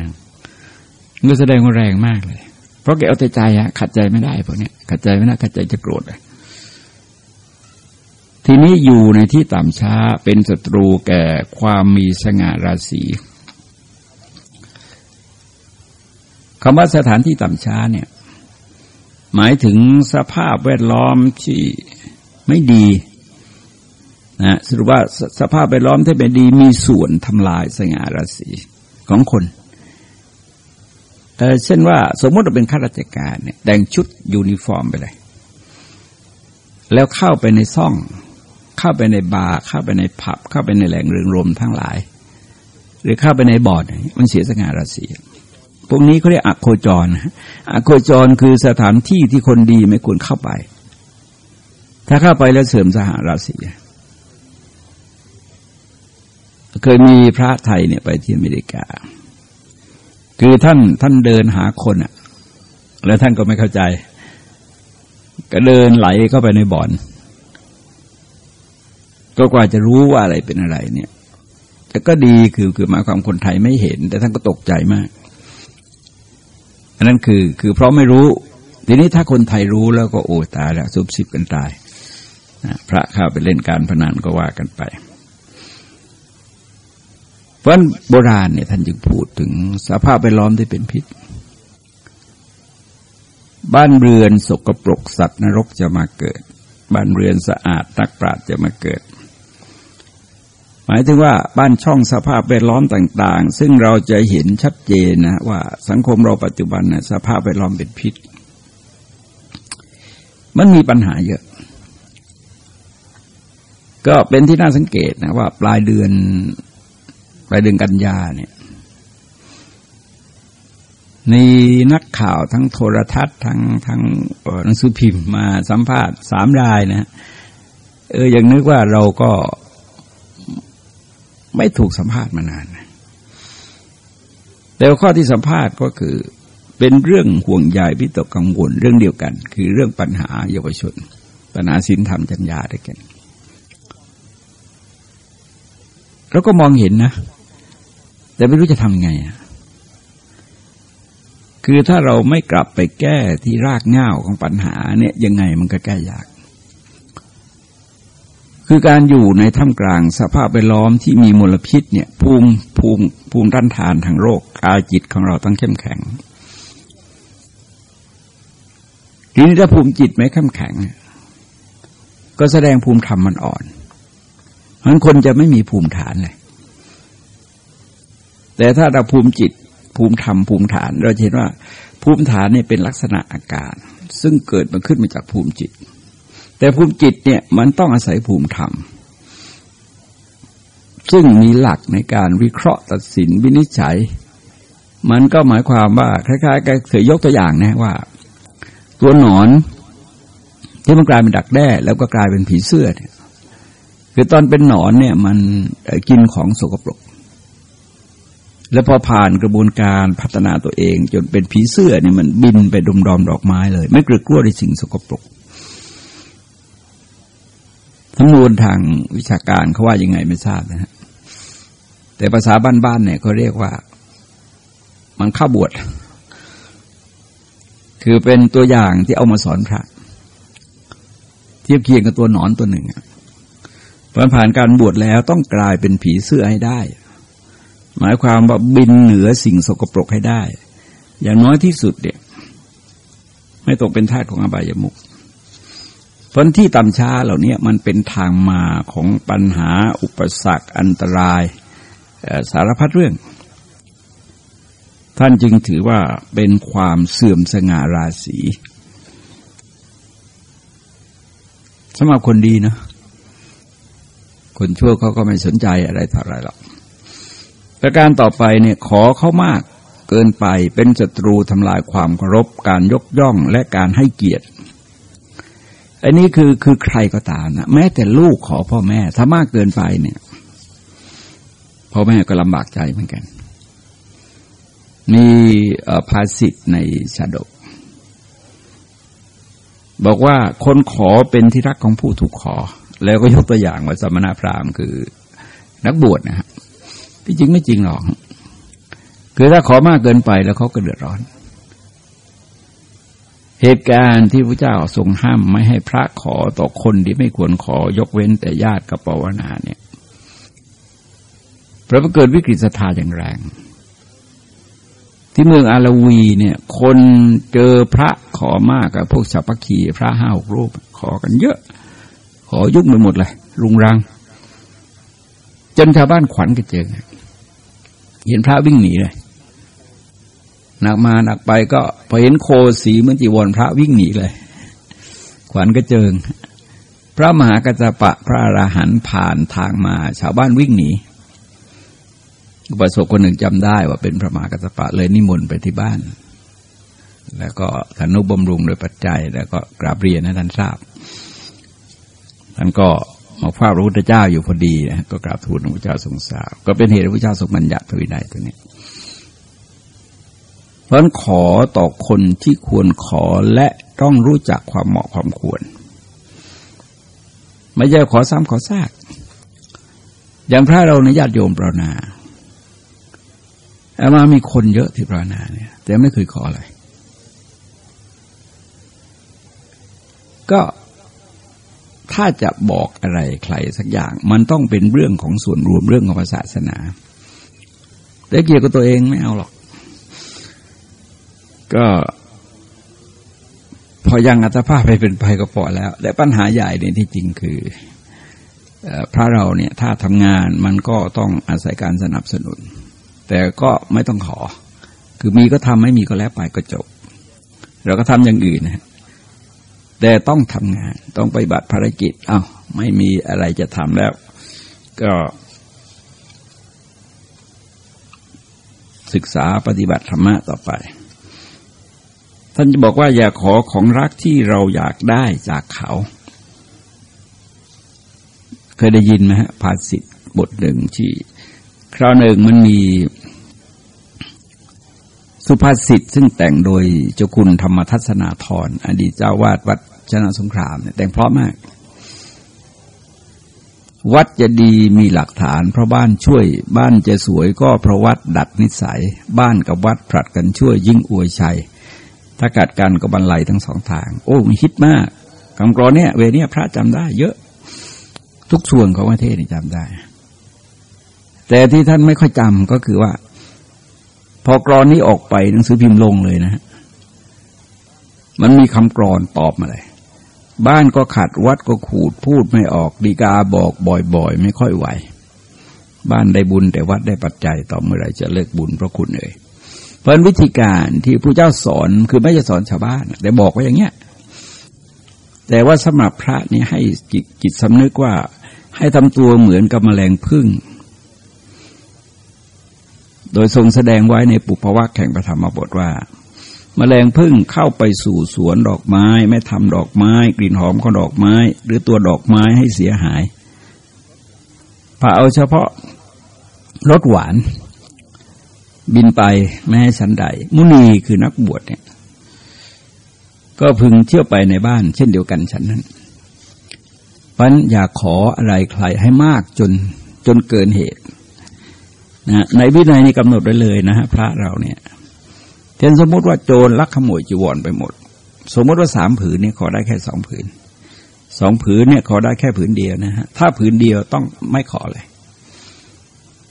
ก็แสดงว่าแรงมากเลย เพราะแกเอาแต่ใจอะขัดใจไม่ได้พวกเนี้ยขัดใจไม่ได้ขัดใจจะโกรธเลยทีนี้อยู่ในที่ต่ำช้าเป็นศัตรูแก่ความมีสง่าราศีคำว่าสถานที่ต่ำช้าเนี่ย หมายถึงสภาพแวดล้อมที่ไม่ดีนะสรุปว่าสภาพแวดล้อมที่เป็นดีมีส่วนทำลายสง่าราศีของคน แต่เช่นว่าสมมติเราเป็นข้าราชการเนี่ยแต่งชุดยูนิฟอร์มไปเลย แล้วเข้าไปในซ่อง เข้าไปในบาร์เข้าไปในผับ เข้าไปในแหล่งเริงรมย์ทั้งหลาย หรือเข้าไปในบ่อนมันเสียสง่าราศี พวกนี้เขาเรียกอโคจรอโคจรคือสถานที่ที่คนดีไม่ควรเข้าไป ถ้าเข้าไปแล้วเสียสง่าราศีเคยมีพระไทยเนี่ยไปที่อเมริกา คือท่านท่านเดินหาคนอะ่ะแล้วท่านก็ไม่เข้าใจ ก็เดินไหลเข้าไปในบ่อน ก็กว่าจะรู้ว่าอะไรเป็นอะไรเนี่ย แต่ก็ดีคือคือมาความคนไทยไม่เห็น แต่ท่านก็ตกใจมาก อันนั้นคือคือเพราะไม่รู้ ทีนี้ถ้าคนไทยรู้แล้วก็โอ้ตายแล้วซุบซิบกันตายพระเข้าไปเล่นการพนันก็ว่ากันไป เพราะโบราณเนี่ยท่านจึงพูดถึงสภาพแวดล้อมที่เป็นพิษ บ้านเรือนสกปรกสัตว์นรกจะมาเกิด บ้านเรือนสะอาดนักปราชญ์จะมาเกิด หมายถึงว่าบ้านช่องสภาพแวดล้อมต่าง ๆ ซึ่งเราจะเห็นชัดเจนนะว่าสังคมเราปัจจุบันนะสภาพแวดล้อมเป็นพิษ มันมีปัญหาเยอะ ก็เป็นที่น่าสังเกตนะว่าปลายเดือนปลายเดือนกันยาเนี่ยในนักข่าวทั้งโทรทัศน์ทั้งทั้งหนังสือพิมพ์มาสัมภาษณ์สามรายนะเอออย่างนึกว่าเราก็ ไม่ถูกสัมภาษณ์มานานแต่ข้อที่สัมภาษณ์ก็คือเป็นเรื่องห่วงใยพิตกกังวลเรื่องเดียวกัน คือเรื่องปัญหาเยาวชน ปัญหาสินธรรมจัญญาด้วยกันเราก็มองเห็นนะ แต่ไม่รู้จะทำไงคือถ้าเราไม่กลับไปแก้ที่รากง่าวของปัญหาเนี่ยยังไงมันก็แก้ยาก คือการอยู่ในท่ามกลางสภาพแวดล้อมที่มีมลพิษเนี่ยภูมิภูมิภูมิต้นทานทางโรคกายจิตของเราต้องเข้มแข็งทีนี้ถ้าภูมิจิตไม่เข้มแข็ง ก็แสดงภูมิธรรมมันอ่อนเพราะคนจะไม่มีภูมิฐานเลย แต่ถ้าเราภูมิจิตภูมิธรรมภูมิฐาน เราเห็นว่า ภูมิฐานเนี่ยเป็นลักษณะอาการ ซึ่งเกิดมาขึ้นมาจากภูมิจิต แต่ภูมิจิตเนี่ยมันต้องอาศัยภูมิธรรม ซึ่งมีหลักในการวิเคราะห์ตัดสินวินิจฉัย มันก็หมายความว่าคล้ายๆกับเคยยกตัวอย่างนะว่า ตัวหนอนที่มันกลายเป็นดักแด้แล้วก็กลายเป็นผีเสื้อเนี่ยคือตอนเป็นหนอนเนี่ยมันกินของสกปรก แล้วพอผ่านกระบวนการพัฒนาตัวเอง จนเป็นผีเสื้อเนี่ยมันบินไปดมดอมดอกไม้เลย ไม่เกลือกลัวในสิ่งสกปรก ทั้งนวนทางวิชาการเขาว่ายังไงไม่ทราบนะฮะแต่ภาษาบ้านๆเนี่ยเขาเรียกว่า มันข้าบวชคือเป็นตัวอย่างที่เอามาสอนพระ เทียบเคียงกับตัวหนอนตัวหนึ่งพอผ่านการบวชแล้วต้องกลายเป็นผีเสื้อให้ได้ หมายความว่าบินเหนือสิ่งสกปรกให้ได้ อย่างน้อยที่สุดเนี่ยไม่ตกเป็นทาสของอบายมุข เพราะที่ต่ำช้าเหล่านี้มันเป็นทางมาของปัญหาอุปสรรคอันตรายสารพัดเรื่อง ท่านจึงถือว่าเป็นความเสื่อมสง่าราศีสำหรับคนดีนะคนชั่วเขาก็ไม่สนใจอะไรเท่าไรหรอกประการต่อไปเนี่ยขอเขามากเกินไปเป็นศัตรูทำลายความเคารพการยกย่องและการให้เกียรติ อันนี้คือคือใครก็ตามนะแม้แต่ลูกขอพ่อแม่ ถ้ามากเกินไปเนี่ยพ่อแม่ก็ลำบากใจเหมือนกัน มีภาษิตในชาดก บอกว่าคนขอเป็นที่รักของผู้ถูกขอ แล้วก็ยกตัวอย่างว่าสมณพราหมณ์คือนักบวชนะฮะที่จริงไม่จริงหรอก คือถ้าขอมากเกินไปแล้วเขาก็เดือดร้อน เหตุการณ์ที่พระเจ้าทรงห้ามไม่ให้พระขอต่อคนที่ไม่ควรขอยกเว้นแต่ญาติกับปวนาเนี่ยพราะเกิดวิกฤตศรัทธาอย่างแรง ที่เมืองอาลวีเนี่ย คนเจอพระขอมากกับพวกชาวพักขีพระห้าหกรูป ขอกันเยอะ ขอยุ่งไปหมดเลยรุงรัง จนชาวบ้านขวัญกระเจิงเห็นพระวิ่งหนีเลย หนักมาหนักไปก็พอเห็นโคสีเหมือนจีวรพระวิ่งหนีเลย ขวัญกระเจิง พระมหากัจจปะพระอราหันต์ผ่านทางมา ชาวบ้านวิ่งหนีอุปสมคนหนึ่งจำได้ว่าเป็นพระมหากัจจปะเลยนิมนต์ไปที่บ้าน แล้วก็ธนุบำรุงโดยปัจจัย แล้วก็กราบเรียนให้ท่านทราบท่านก็มาเฝ้าพระพุทธเจ้าอยู่พอดีนะก็กราบทูลพระพุทธเจ้าทรงทราบก็เป็นเหตุพระพุทธเจ้าทรงบัญญัติพระวินัยตัวนี้ เพราะขอต่อคนที่ควรขอและต้องรู้จักความเหมาะความควร ไม่ใช่ขอซ้ำขอซาก อย่างพระเราในญาติโยมปรานาอามามีคนเยอะที่ปรานาเนี่ย แต่ไม่เคยขออะไร ก็ถ้าจะบอกอะไรใครสักอย่าง มันต้องเป็นเรื่องของส่วนรวมเรื่องของศาสนา แต่เกี่ยวกับตัวเองไม่เอาหรอก ก็พอยังอัตภาพไปเป็นไปก็พอแล้วแต่ปัญหาใหญ่เนี่ยที่จริงคือพระเราเนี่ยถ้าทำงานมันก็ต้องอาศัยการสนับสนุน แต่ก็ไม่ต้องขอ คือมีก็ทำไม่มีก็แล้วไปก็จบ เราก็ทำอย่างอื่นนะแต่ต้องทำงานต้องไปบัตรภารกิจอา้าวไม่มีอะไรจะทำแล้ว ก็ศึกษาปฏิบัติธรรมะต่อไป ท่านจะบอกว่าอย่าขอของรักที่เราอยากได้จากเขา เคยได้ยินไหมฮะภาษิตบทหนึ่งที่ คราวหนึ่งมันมี สุภาษิตซึ่งแต่งโดยเจ้าคุณธรรมทัศนาธรอดีตเจ้าวาดวัดชนะสงครามเนี่ยแต่งเพราะมาก วัดจะดีมีหลักฐาน เพราะบ้านช่วย บ้านจะสวยก็เพราะวัดดัดนิสัย บ้านกับวัดผลัดกันช่วยยิ่งอวยชัย ถ้ากัดกันก็บรรลัยทั้งสองทาง โอ้มีฮิตมากคำกรอนเนี่ยเวเนี้ยพระจำได้ เยอะ ทุกส่วนของประเทศนี่จำได้ แต่ที่ท่านไม่ค่อยจำก็คือว่า พอกรอนนี้ออกไปหนังสือพิมพ์ลงเลยนะ มันมีคำกรอนตอบมาเลย บ้านก็ขัดวัดก็ขูดพูดไม่ออกดีกาบอกบ่อย ๆ ไม่ค่อยไหว บ้านได้บุญแต่วัดได้ปัจจัยต่อเมื่อไรจะเลิกบุญเพราะคุณเอ่ย เพราะวิธีการที่พระเจ้าสอนคือไม่จะสอนชาวบ้าน แต่บอกว่าอย่างเงี้ย แต่ว่าสมัครพระนี่ให้จิตสำนึกว่าให้ทำตัวเหมือนกับแมลงพึ่ง โดยทรงแสดงไว้ในปุพพวักแข่งพระธรรมบทว่า แมลงพึ่งเข้าไปสู่สวนดอกไม้ ไม่ทำดอกไม้ กลิ่นหอมของดอกไม้ หรือตัวดอกไม้ให้เสียหายผ่าเอาเฉพาะรสหวาน บินไปไม่ให้สันใด มุนีคือนักบวชเนี่ย ก็พึงเที่ยวไปในบ้าน เช่นเดียวกันฉันนั้นเพราะอย่าขออะไรใครให้มากจนจนเกินเหตุนะในวินัยนี่กำหนดไว้เลยนะฮะพระเราเนี่ยเช่นสมมติว่าโจรลักขโมยจีวรไปหมด สมมติว่าสามผืนเนี่ยขอได้แค่สองผืนสองผืนเนี่ยขอได้แค่ผืนเดียวนะฮะถ้าผืนเดียวต้องไม่ขอเลย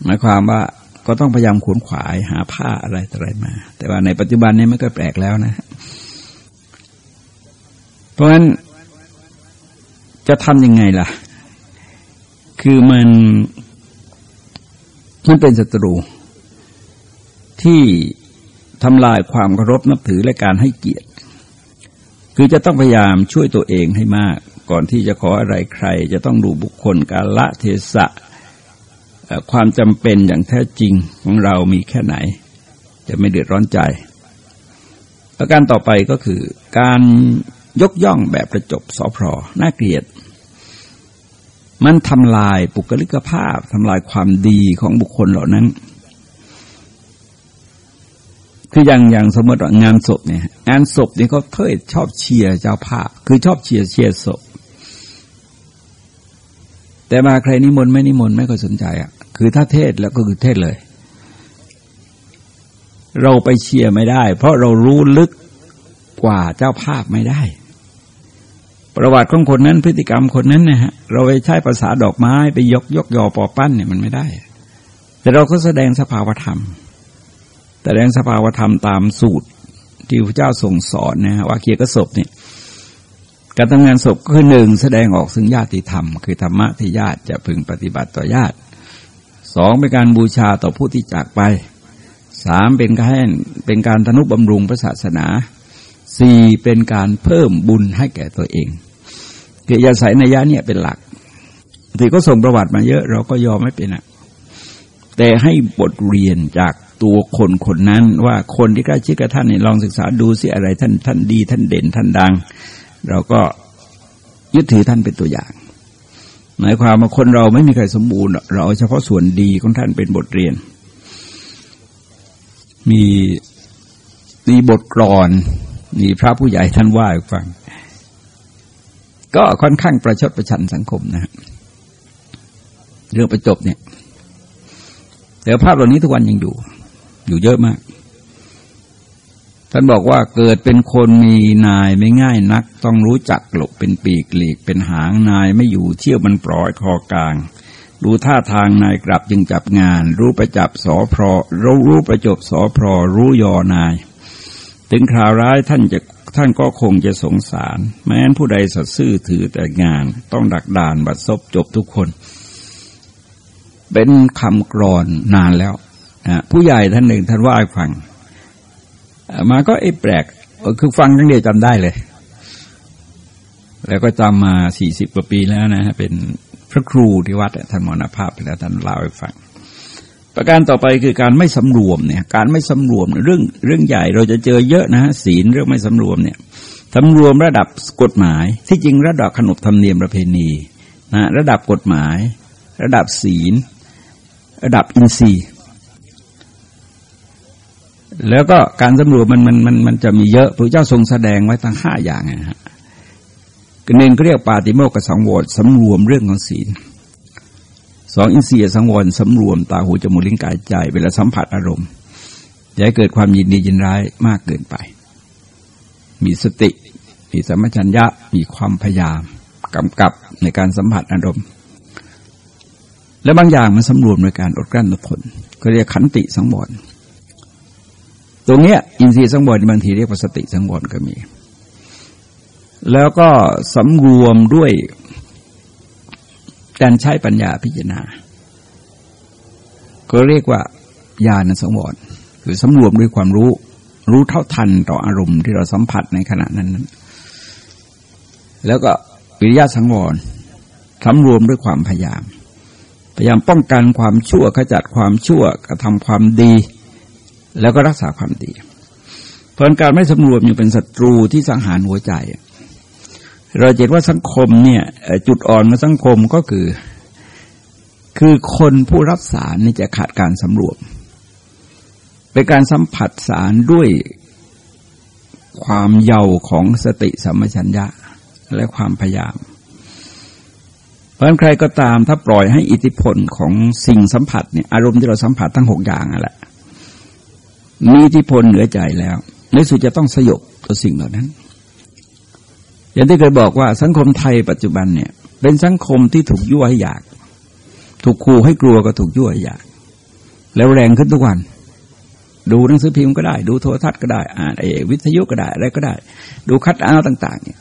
หมายความว่า ก็ต้องพยายามขวนขวายหาผ้าอะไรอะไรมา แต่ว่าในปัจจุบันนี้ไม่ก็แปลกแล้วนะ เพราะฉะนั้นจะทำยังไงล่ะ คือมันมันเป็นศัตรู ที่ทำลายความเคารพนับถือและการให้เกียรติ คือจะต้องพยายามช่วยตัวเองให้มาก ก่อนที่จะขออะไรใคร จะต้องดูบุคคลกาละเทศะ ความจำเป็นอย่างแท้จริงของเรามีแค่ไหน จะไม่เดือดร้อนใจ ประการต่อไปก็คือ การยกย่องแบบประจบสอพรน่าเกลียด มันทำลายปุกลิกภาพทำลายความดีของบุคคลเหล่านั้น คืออย่างอย่างสมมติว่างานศพเนี่ย งานศพนี่เขาเทศชอบเชียร์เจ้าภาพ คือชอบเชียร์เชียร์ศพ แต่มาใครนิมนต์ไม่นิมนต์ไม่ก็สนใจอะ คือถ้าเทศแล้วก็คือเทศเลย เราไปเชียร์ไม่ได้ เพราะเรารู้ลึกกว่าเจ้าภาพไม่ได้ ประวัติของคนนั้นพฤติกรรมคนนั้นนะฮะเราไปใช้ภาษาดอกไม้ไปยกยกยอปอปั้นเนี่ยมันไม่ได้ แต่เราก็แสดงสภาวธรรม แสดงสภาวธรรมตามสูตรที่พระเจ้าทรงสอนนะฮะว่าเกียรติศพเนี่ย การทำงานศพก็คือหนึ่งแสดงออกซึ่งญาติธรรม คือธรรมะที่ญาติจะพึงปฏิบัติต่อญาติสองเป็นการบูชาต่อผู้ที่จากไปสามเป็นการเป็นการทนุบำรุงพระศาสนาสี่เป็นการเพิ่มบุญให้แก่ตัวเองเกียรติศัยในยะเนี่ยเป็นหลักที่ก็ส่งประวัติมาเยอะ เราก็ยอมไม่เป็นอะแต่ให้บทเรียนจากตัวคนคนนั้นว่าคนที่ใกล้ชิดกับท่านเนี่ยลองศึกษาดูสิอะไรท่านท่านดีท่านเด่นท่านดัง เราก็ยึดถือท่านเป็นตัวอย่าง หมายความว่าคนเราไม่มีใครสมบูรณ์ เราเฉพาะส่วนดีของท่านเป็นบทเรียน มีมีบทกลอนมีพระผู้ใหญ่ท่านว่าให้ฟัง ก็ค่อนข้างประชดประชันสังคมนะเรื่องประจบเนี่ยแต่ภาพเหล่านี้ทุกวันยังอยู่ อยู่เยอะมาก ท่านบอกว่าเกิดเป็นคนมีนายไม่ง่ายนัก ต้องรู้จักหลบเป็นปีกหลีกเป็นหางนายไม่อยู่เที่ยวมันปล่อยคอกลาง ดูท่าทางนายกลับจึงจับงาน รู้ประจับสอพรรู้รู้ประจบสอพรรู้ยอนาย ถึงคราวร้ายท่านจะท่านก็คงจะสงสาร แม้นผู้ใดสัตซื่อถือแต่งาน ต้องดักดานบัดซบจบทุกคน เป็นคำกรอนนานแล้วผู้ใหญ่ท่านหนึ่งท่านว่าให้ฟัง มาก็ไอ้แปลกคือฟังครั้งเดียวจำได้เลย แล้วก็จำมาสี่สิบกว่าปีแล้วนะฮะเป็นพระครูที่วัดท่านมรณภาพไปแล้วท่านเล่าให้ฟังประการต่อไปคือการไม่สำรวมเนี่ย การไม่สำรวมเรื่องเรื่องใหญ่เราจะเจอเยอะนะฮะศีลเรื่องไม่สำรวมเนี่ยสำรวมระดับกฎหมาย ที่จริงระดับขนบธรรมเนียมประเพณีนะระดับกฎหมาย ระดับศีล ระดับอินทรีย์ แล้วก็การสำรวจมันมันมันมันจะมีเยอะพระเจ้าทรงแสดงไว้ทั้งห้าอย่างนะฮะหนึ่งเรียกปาติโมกขสังวรสำรวมเรื่องของศีลสองอินทรียสังวรสำรวมตาหูจมูกลิ้นกายใจ เวลาสัมผัสอารมณ์อย่าให้เกิดความยินดียินร้ายมากเกินไป มีสติ มีสมัชัญญะมีความพยายามกำกับในการสัมผัสอารมณ์ และบางอย่างมันสำรวมในการอดกลั้นอดทนก็เรียกขันติสังวร ตรงเนี้ยอินทรีย์สังวรบางทีเรียกว่าสติสังวรก็มี แล้วก็สำรวมด้วยการใช้ปัญญาพิจารณา ก็เรียกว่าญาณสังวรคือสำรวมด้วยความรู้ รู้เท่าทันต่ออารมณ์ที่เราสัมผัสในขณะนั้น แล้วก็วิริยะสังวรสำรวมด้วยความพยายาม พยายามป้องกันความชั่วขจัดความชั่วกระทำความดี แล้วก็รักษาความดี เพราะการไม่สำรวมยังเป็นศัตรูที่สังหารหัวใจ เราเห็นว่าสังคมเนี่ยจุดอ่อนของสังคมก็คือ คือคนผู้รับสารนี่จะขาดการสำรวม เป็นการสัมผัสสารด้วยความเยาว์ของสติสัมปชัญญะและความพยายาม เพราะใครก็ตามถ้าปล่อยให้อิทธิพลของสิ่งสัมผัสเนี่ยอารมณ์ที่เราสัมผัสทั้งหกอย่างนั่นแหละ มีอิทธิพลเหนือใจแล้วในสุดจะต้องสยบต่อสิ่งเหล่านั้น อย่างที่เคยบอกว่าสังคมไทยปัจจุบันเนี่ย เป็นสังคมที่ถูกยั่วให้อยาก ถูกขู่ให้กลัวก็ถูกยั่วให้อยาก แล้วแรงขึ้นทุกวัน ดูหนังสือพิมพ์ก็ได้ ดูโทรทัศน์ก็ได้ อ่านไอวิทยุก็ได้อะไรก็ได้ ดูคัดเอาต่างๆเนี่ย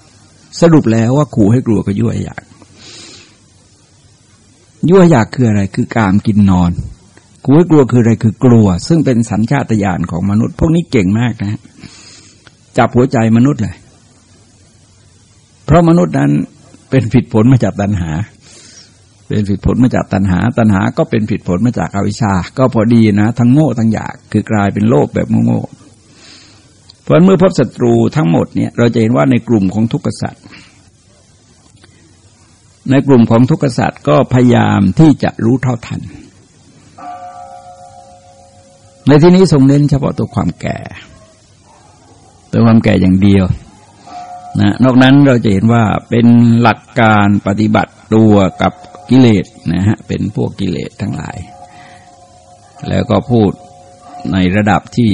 สรุปแล้วว่าขู่ให้กลัวก็ยั่วให้อยาก ยั่วอยากคืออะไร คือการกินนอน ขู่ให้กลัวคืออะไรคือกลัว ซึ่งเป็นสัญชาตญาณของมนุษย์ พวกนี้เก่งมากนะจับหัวใจมนุษย์เลยเพราะมนุษย์นั้นเป็นผิดผลมาจากตัณหา เป็นผิดผลมาจากตัณหา ตัณหาก็เป็นผิดผลมาจากอวิชชา ก็พอดีนะ ทั้งโง่ทั้งอยากคือกลายเป็นโลกแบบโง่เพราะเมื่อพบศัตรูทั้งหมดเนี่ย เราจะเห็นว่าในกลุ่มของทุกขสัตว์ในกลุ่มของทุกขสัตว์ก็พยายามที่จะรู้เท่าทัน ในที่นี้ทรงเน้นเฉพาะตัวความแก่ ตัวความแก่อย่างเดียวนะนอกนั้นเราจะเห็นว่าเป็นหลักการปฏิบัติตัวกับกิเลสนะฮะเป็นพวกกิเลสทั้งหลาย แล้วก็พูดในระดับที่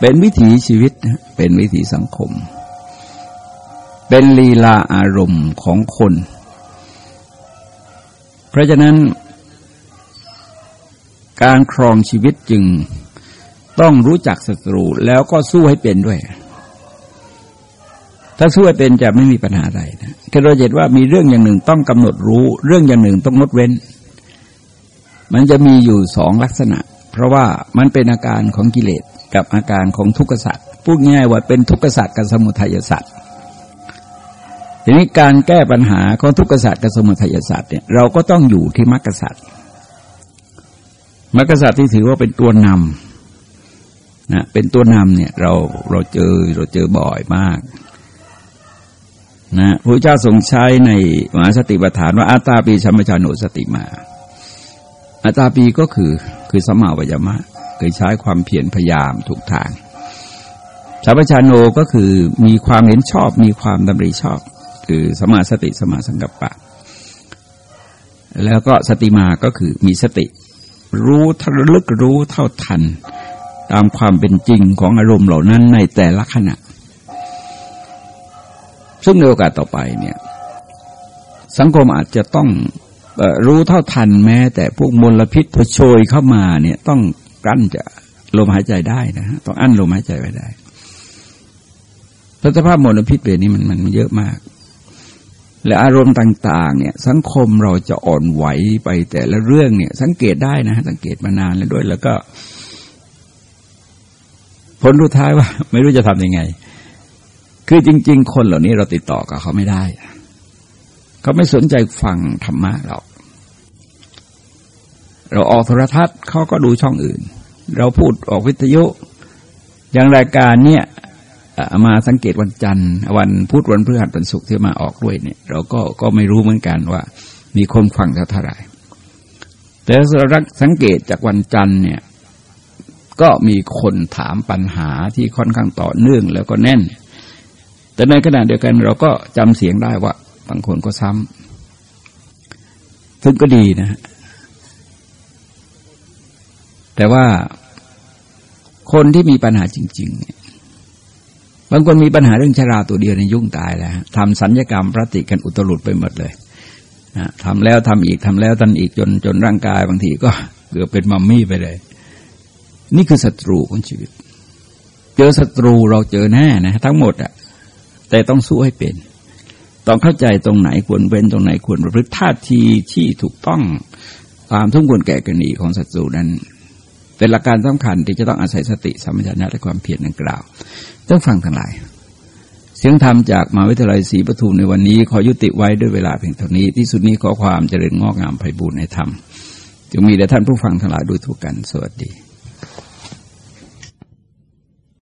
เป็นวิถีชีวิต เป็นวิถีสังคม เป็นลีลาอารมณ์ของคน เพราะฉะนั้น การครองชีวิตจึง ต้องรู้จักศัตรูแล้วก็สู้ให้เป็นด้วย ถ้าสู้ให้เป็นจะไม่มีปัญหาใดนะแค่เราเห็นว่ามีเรื่องอย่างหนึ่งต้องกำหนดรู้ เรื่องอย่างหนึ่งต้องงดเว้น มันจะมีอยู่สองลักษณะ เพราะว่ามันเป็นอาการของกิเลสกับอาการของทุกขสัตว์พูดง่ายว่าเป็นทุกขสัตว์กับสมุทัยสัตว์ทีนี้การแก้ปัญหาของทุกขสัตว์กับสมุทัยสัตว์เนี่ยเราก็ต้องอยู่ที่มรรคสัตว์มรรคสัตว์ที่ถือว่าเป็นตัวนำ นะเป็นตัวนำเนี่ยเราเราเจอเราเจอบ่อยมากนะพระเจ้าทรงใช้ในมหาสติปัฏฐานว่าอาตาปีสัมชานุสติมาอาตาปีก็คือคือสมาวยมะคือใช้ความเพียรพยายามถูกทางสัมปชาโนก็คือมีความเห็นชอบมีความดำริชอบ คือสมาสติสมาสังกัปปะ แล้วก็สติมาก็คือมีสติ รู้ทะลึกรู้เท่าทัน ตามความเป็นจริงของอารมณ์เหล่านั้นในแต่ละขณะ ซึ่งในโอกาสต่อไปเนี่ย สังคมอาจจะต้องรู้เท่าทันแม้แต่พวกมลพิษพโชยเข้ามาเนี่ยต้องกั้นจะลมหายใจได้นะฮะต้องอั้นลมหายใจไว้ได้สภาพมลพิษเบนี้มันมันเยอะมาก และอารมณ์ต่าง ๆ เนี่ย สังคมเราจะอ่อนไหวไปแต่ละเรื่องเนี่ย สังเกตได้นะสังเกตมานานแล้วด้วย แล้วก็ ผลรุดท้ายว่า ไม่รู้จะทำยังไง คือจริง ๆ คนเหล่านี้เราติดต่อกับเขาไม่ได้เขาไม่สนใจฟังธรรมะเราเราออกโทรทัศน์เขาก็ดูช่องอื่น เราพูดออกวิทยุ อย่างรายการเนี่ยมาสังเกตวันจันทร์วันพุธวันพฤหัสวันศุกร์ที่มาออกด้วยเนี่ย เราก็ก็ไม่รู้เหมือนกันว่า มีคนฟังเท่าไหร่แต่เราสังเกตจากวันจันทร์เนี่ย ก็มีคนถามปัญหาที่ค่อนข้างต่อเนื่องแล้วก็แน่น แต่ในขณะเดียวกันเราก็จำเสียงได้ว่าบางคนก็ซ้ำซึ่งก็ดีนะ แต่ว่าคนที่มีปัญหาจริง ๆ เนี่ยบางคนมีปัญหาเรื่องชราตัวเดียวในยุ่งตายแล้วทำสัญญกรรมประติกันอุตรุดไปหมดเลยนะทำแล้วทำอีกทำแล้วทำอีกจนจนร่างกายบางทีก็เกือบเป็นมัมมี่ไปเลย นี่คือศัตรูของชีวิต เจอศัตรูเราเจอแน่นะทั้งหมดอะแต่ต้องสู้ให้เป็น ต้องเข้าใจตรงไหนควรเว้นตรงไหนควรประพฤติท่าทีที่ถูกต้องความทุ่มควรแก่กรณีของศัตรูนั้น เป็นหลักการสำคัญที่จะต้องอาศัยสติสัมปชัญญะและความเพียรดังกล่าวต้องฟังทั้งหลายเสียงธรรมจากมหาวิทยาลัยศรีปทุมในวันนี้ ขอยุติไว้ด้วยเวลาเพียงเท่านี้ ที่สุดนี้ขอความเจริญงอกงามไพบูรณ์ในธรรมจะมีแด่ท่านผู้ฟังทั้งหลายโดยทั่วกันสวัสดี